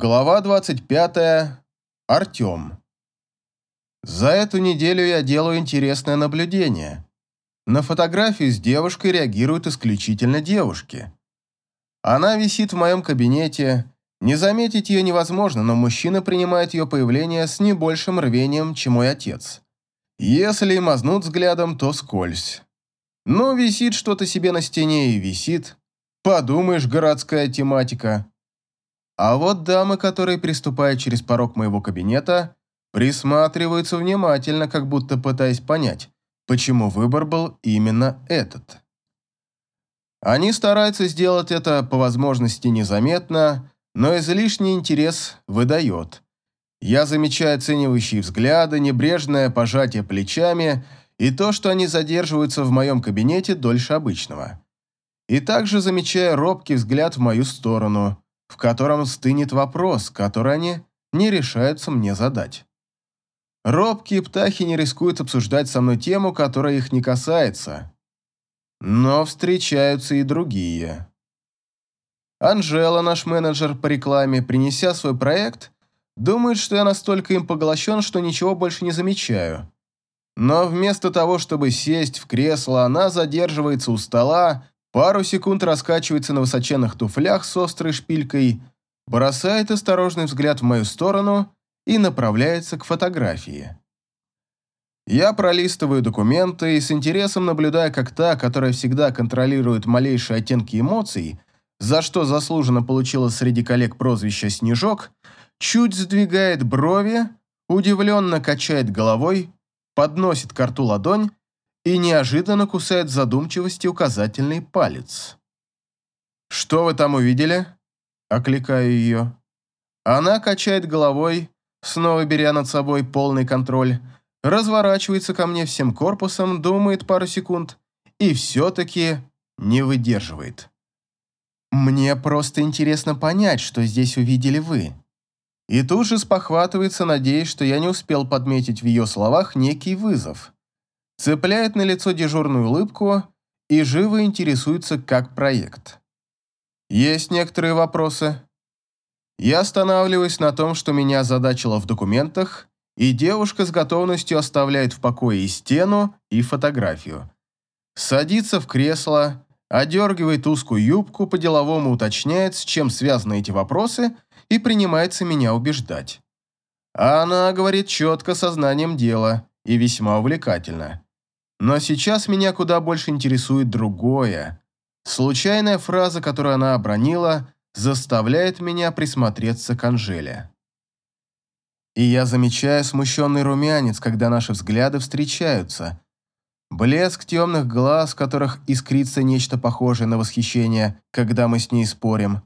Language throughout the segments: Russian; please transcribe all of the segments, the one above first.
Глава 25. Артем. За эту неделю я делаю интересное наблюдение. На фотографию с девушкой реагируют исключительно девушки. Она висит в моем кабинете. Не заметить ее невозможно, но мужчина принимает ее появление с не большим рвением, чем мой отец. Если и мазнут взглядом, то скользь. Но висит что-то себе на стене и висит. Подумаешь, городская тематика. А вот дамы, которые приступают через порог моего кабинета, присматриваются внимательно, как будто пытаясь понять, почему выбор был именно этот. Они стараются сделать это по возможности незаметно, но излишний интерес выдает. Я замечаю оценивающие взгляды, небрежное пожатие плечами и то, что они задерживаются в моем кабинете дольше обычного. И также замечаю робкий взгляд в мою сторону – в котором стынет вопрос, который они не решаются мне задать. Робкие птахи не рискуют обсуждать со мной тему, которая их не касается. Но встречаются и другие. Анжела, наш менеджер по рекламе, принеся свой проект, думает, что я настолько им поглощен, что ничего больше не замечаю. Но вместо того, чтобы сесть в кресло, она задерживается у стола, Пару секунд раскачивается на высоченных туфлях с острой шпилькой, бросает осторожный взгляд в мою сторону и направляется к фотографии. Я пролистываю документы и с интересом наблюдаю, как та, которая всегда контролирует малейшие оттенки эмоций, за что заслуженно получила среди коллег прозвище «Снежок», чуть сдвигает брови, удивленно качает головой, подносит к рту ладонь и неожиданно кусает задумчивости указательный палец. «Что вы там увидели?» – окликаю ее. Она качает головой, снова беря над собой полный контроль, разворачивается ко мне всем корпусом, думает пару секунд и все-таки не выдерживает. «Мне просто интересно понять, что здесь увидели вы». И тут же спохватывается, надеясь, что я не успел подметить в ее словах некий вызов цепляет на лицо дежурную улыбку и живо интересуется как проект. Есть некоторые вопросы. Я останавливаюсь на том, что меня озадачило в документах, и девушка с готовностью оставляет в покое и стену, и фотографию. Садится в кресло, одергивает узкую юбку, по-деловому уточняет, с чем связаны эти вопросы, и принимается меня убеждать. Она говорит четко сознанием дела и весьма увлекательно. Но сейчас меня куда больше интересует другое. Случайная фраза, которую она обронила, заставляет меня присмотреться к Анжеле. И я замечаю смущенный румянец, когда наши взгляды встречаются. Блеск темных глаз, в которых искрится нечто похожее на восхищение, когда мы с ней спорим.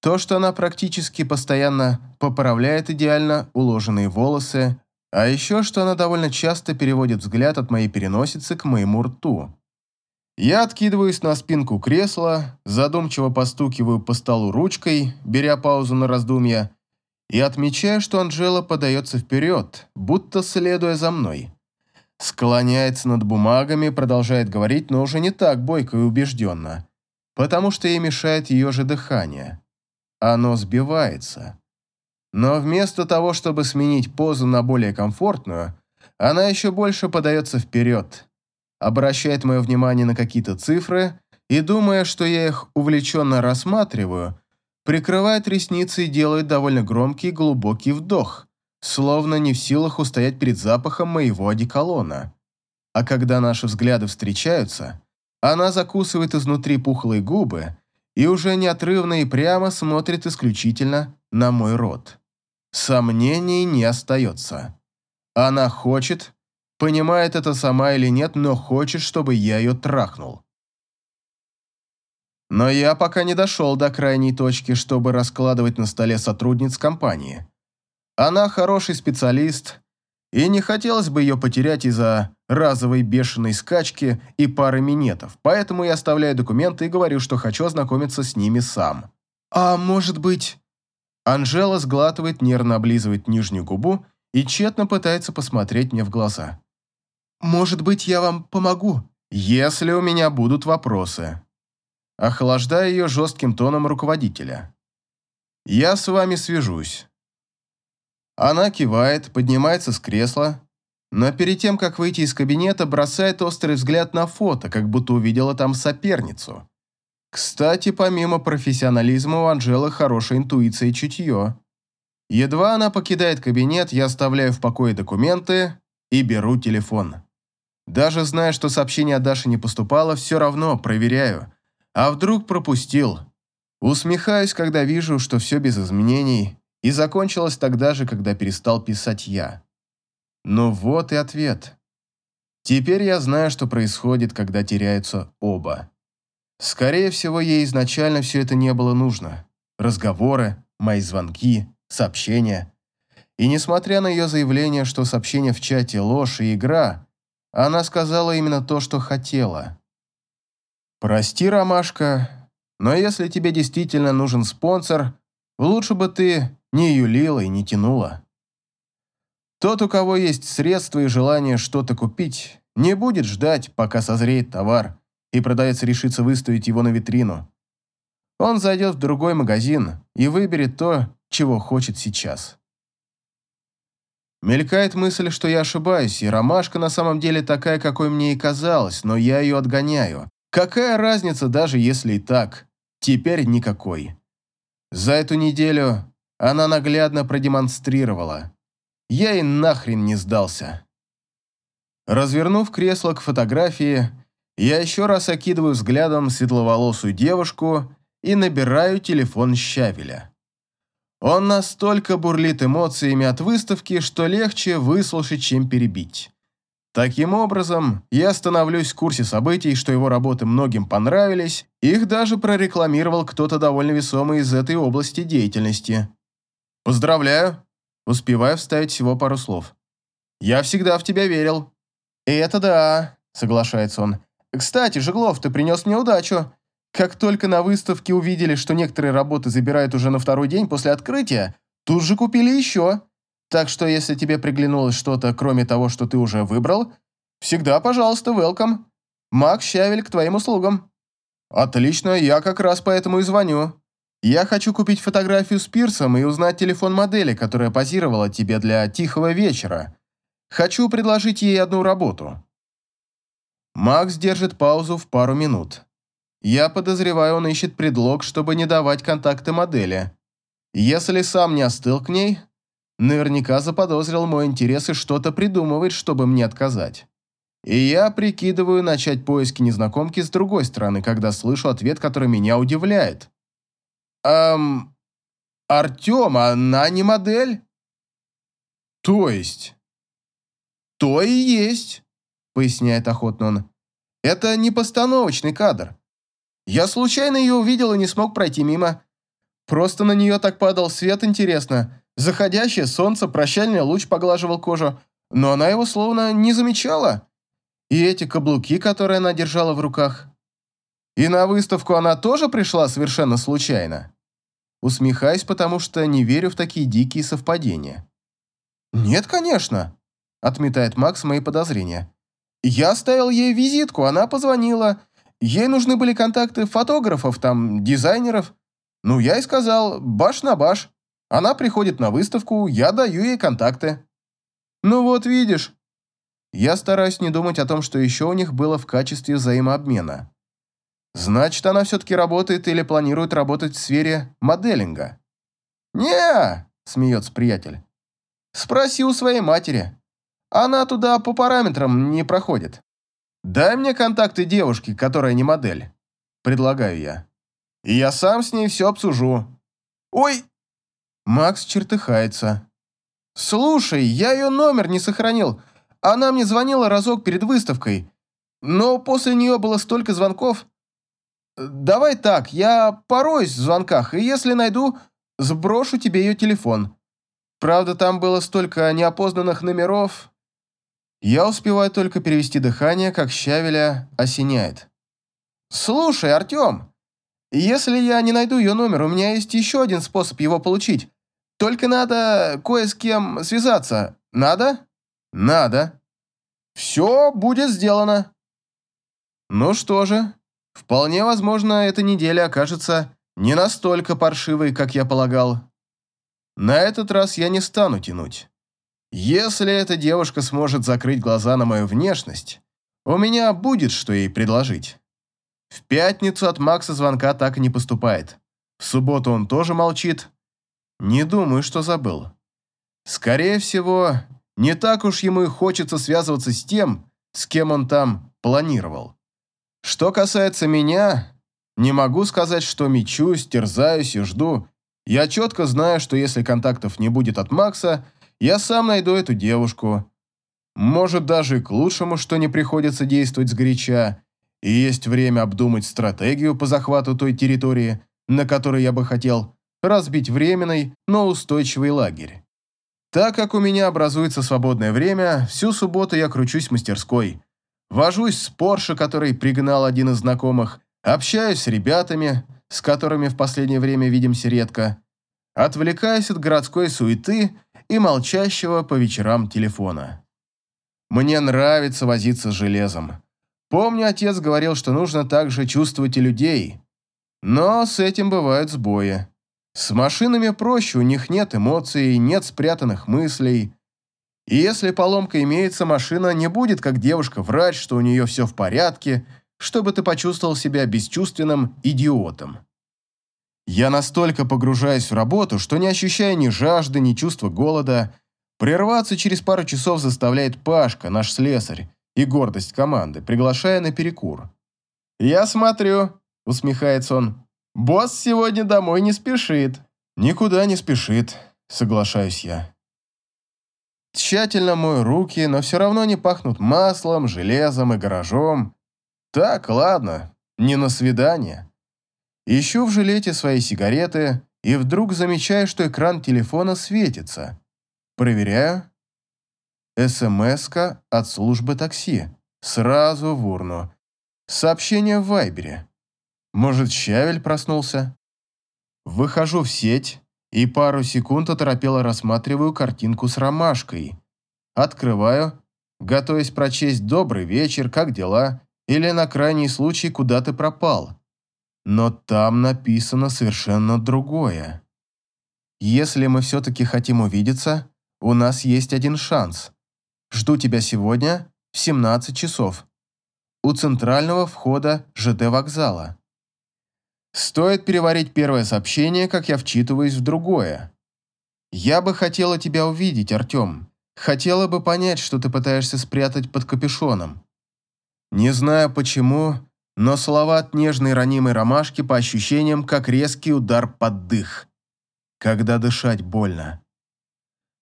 То, что она практически постоянно поправляет идеально уложенные волосы, а еще, что она довольно часто переводит взгляд от моей переносицы к моему рту. Я откидываюсь на спинку кресла, задумчиво постукиваю по столу ручкой, беря паузу на раздумья, и отмечаю, что Анжела подается вперед, будто следуя за мной. Склоняется над бумагами, продолжает говорить, но уже не так бойко и убежденно, потому что ей мешает ее же дыхание. Оно сбивается. Но вместо того, чтобы сменить позу на более комфортную, она еще больше подается вперед, обращает мое внимание на какие-то цифры и, думая, что я их увлеченно рассматриваю, прикрывает ресницы и делает довольно громкий глубокий вдох, словно не в силах устоять перед запахом моего одеколона. А когда наши взгляды встречаются, она закусывает изнутри пухлые губы и уже неотрывно и прямо смотрит исключительно на мой рот. Сомнений не остается. Она хочет, понимает это сама или нет, но хочет, чтобы я ее трахнул. Но я пока не дошел до крайней точки, чтобы раскладывать на столе сотрудниц компании. Она хороший специалист, и не хотелось бы ее потерять из-за разовой бешеной скачки и пары минетов, поэтому я оставляю документы и говорю, что хочу ознакомиться с ними сам. «А может быть...» Анжела сглатывает, нервно облизывает нижнюю губу и тщетно пытается посмотреть мне в глаза. «Может быть, я вам помогу?» «Если у меня будут вопросы». Охлаждая ее жестким тоном руководителя. Я с вами свяжусь». Она кивает, поднимается с кресла, но перед тем, как выйти из кабинета, бросает острый взгляд на фото, как будто увидела там соперницу. Кстати, помимо профессионализма у Анжелы хорошая интуиция и чутье. Едва она покидает кабинет, я оставляю в покое документы и беру телефон. Даже зная, что сообщение от Даши не поступало, все равно проверяю. А вдруг пропустил? Усмехаюсь, когда вижу, что все без изменений, и закончилось тогда же, когда перестал писать я. Ну вот и ответ. Теперь я знаю, что происходит, когда теряются оба. Скорее всего, ей изначально все это не было нужно. Разговоры, мои звонки, сообщения. И несмотря на ее заявление, что сообщение в чате ложь и игра, она сказала именно то, что хотела. «Прости, Ромашка, но если тебе действительно нужен спонсор, лучше бы ты не юлила и не тянула». Тот, у кого есть средства и желание что-то купить, не будет ждать, пока созреет товар, и продавец решится выставить его на витрину. Он зайдет в другой магазин и выберет то, чего хочет сейчас. Мелькает мысль, что я ошибаюсь, и ромашка на самом деле такая, какой мне и казалось, но я ее отгоняю. Какая разница, даже если и так? Теперь никакой. За эту неделю она наглядно продемонстрировала. Я и нахрен не сдался. Развернув кресло к фотографии, я еще раз окидываю взглядом светловолосую девушку и набираю телефон Щавеля. Он настолько бурлит эмоциями от выставки, что легче выслушать, чем перебить. Таким образом, я становлюсь в курсе событий, что его работы многим понравились, их даже прорекламировал кто-то довольно весомый из этой области деятельности. «Поздравляю!» Успеваю вставить всего пару слов. «Я всегда в тебя верил». «Это да», — соглашается он. «Кстати, Жеглов, ты принес мне удачу. Как только на выставке увидели, что некоторые работы забирают уже на второй день после открытия, тут же купили еще. Так что, если тебе приглянулось что-то, кроме того, что ты уже выбрал, всегда, пожалуйста, welcome. Макс Щавель к твоим услугам». «Отлично, я как раз поэтому и звоню. Я хочу купить фотографию с пирсом и узнать телефон модели, которая позировала тебе для тихого вечера. Хочу предложить ей одну работу». Макс держит паузу в пару минут. Я подозреваю, он ищет предлог, чтобы не давать контакты модели. Если сам не остыл к ней, наверняка заподозрил мой интерес и что-то придумывает, чтобы мне отказать. И я прикидываю начать поиски незнакомки с другой стороны, когда слышу ответ, который меня удивляет. «Эм... Артем, она не модель?» «То есть?» «То и есть», — поясняет охотно он. «Это не постановочный кадр. Я случайно ее увидел и не смог пройти мимо. Просто на нее так падал свет, интересно. Заходящее солнце, прощальный луч поглаживал кожу, но она его словно не замечала. И эти каблуки, которые она держала в руках. И на выставку она тоже пришла совершенно случайно. Усмехаюсь, потому что не верю в такие дикие совпадения. «Нет, конечно», — отметает Макс мои подозрения. «Я оставил ей визитку, она позвонила, Ей нужны были контакты фотографов, там, дизайнеров. Ну, я и сказал, баш на баш. Она приходит на выставку, я даю ей контакты. Ну вот, видишь. Я стараюсь не думать о том, что еще у них было в качестве взаимообмена. Значит, она все-таки работает или планирует работать в сфере моделинга. не смеется приятель. «Спроси у своей матери. Она туда по параметрам не проходит». «Дай мне контакты девушки, которая не модель», – предлагаю я. «И я сам с ней все обсужу». «Ой!» Макс чертыхается. «Слушай, я ее номер не сохранил. Она мне звонила разок перед выставкой, но после нее было столько звонков. Давай так, я пороюсь в звонках, и если найду, сброшу тебе ее телефон. Правда, там было столько неопознанных номеров, я успеваю только перевести дыхание, как Щавеля осеняет. «Слушай, Артем, если я не найду ее номер, у меня есть еще один способ его получить. Только надо кое с кем связаться. Надо?» «Надо». «Все будет сделано». Ну что же, вполне возможно, эта неделя окажется не настолько паршивой, как я полагал. На этот раз я не стану тянуть. Если эта девушка сможет закрыть глаза на мою внешность, у меня будет что ей предложить. В пятницу от Макса звонка так и не поступает. В субботу он тоже молчит. Не думаю, что забыл. Скорее всего, не так уж ему и хочется связываться с тем, с кем он там планировал. Что касается меня, не могу сказать, что мечусь, терзаюсь и жду. Я четко знаю, что если контактов не будет от Макса, я сам найду эту девушку. Может, даже к лучшему, что не приходится действовать сгоряча, и есть время обдумать стратегию по захвату той территории, на которой я бы хотел разбить временный, но устойчивый лагерь. Так как у меня образуется свободное время, всю субботу я кручусь в мастерской. Вожусь с Порше, который пригнал один из знакомых, Общаюсь с ребятами, с которыми в последнее время видимся редко, отвлекаясь от городской суеты и молчащего по вечерам телефона. Мне нравится возиться с железом. Помню, отец говорил, что нужно также чувствовать и людей. Но с этим бывают сбои. С машинами проще, у них нет эмоций, нет спрятанных мыслей. И если поломка имеется, машина не будет, как девушка, врать, что у нее все в порядке – чтобы ты почувствовал себя бесчувственным идиотом. Я настолько погружаюсь в работу, что не ощущаю ни жажды, ни чувства голода. Прерваться через пару часов заставляет Пашка, наш слесарь, и гордость команды, приглашая на перекур. «Я смотрю», — усмехается он, — «босс сегодня домой не спешит». «Никуда не спешит», — соглашаюсь я. Тщательно мою руки, но все равно не пахнут маслом, железом и гаражом. Так, ладно, не на свидание. Ищу в жилете свои сигареты и вдруг замечаю, что экран телефона светится. Проверяю. смс от службы такси. Сразу в урну. Сообщение в Вайбере. Может, Щавель проснулся? Выхожу в сеть и пару секунд оторопело рассматриваю картинку с ромашкой. Открываю, готовясь прочесть «Добрый вечер, как дела?» Или на крайний случай куда ты пропал. Но там написано совершенно другое. Если мы все-таки хотим увидеться, у нас есть один шанс. Жду тебя сегодня в 17 часов. У центрального входа ЖД вокзала. Стоит переварить первое сообщение, как я вчитываюсь в другое. Я бы хотела тебя увидеть, Артем. Хотела бы понять, что ты пытаешься спрятать под капюшоном. Не знаю почему, но слова от нежной ранимой ромашки по ощущениям, как резкий удар под дых, когда дышать больно.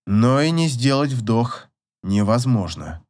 Но и не сделать вдох невозможно.